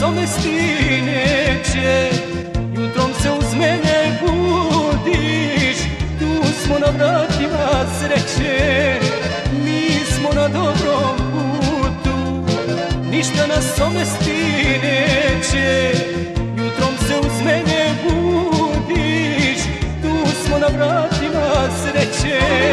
savesti neće Jutrom se uz mene budiš. Tu smo na vratima sreće Mi smo na dobrom putu. Ništa nas somesti, neće Jutrom se uz mene budiš. Tu smo na vratima sreće.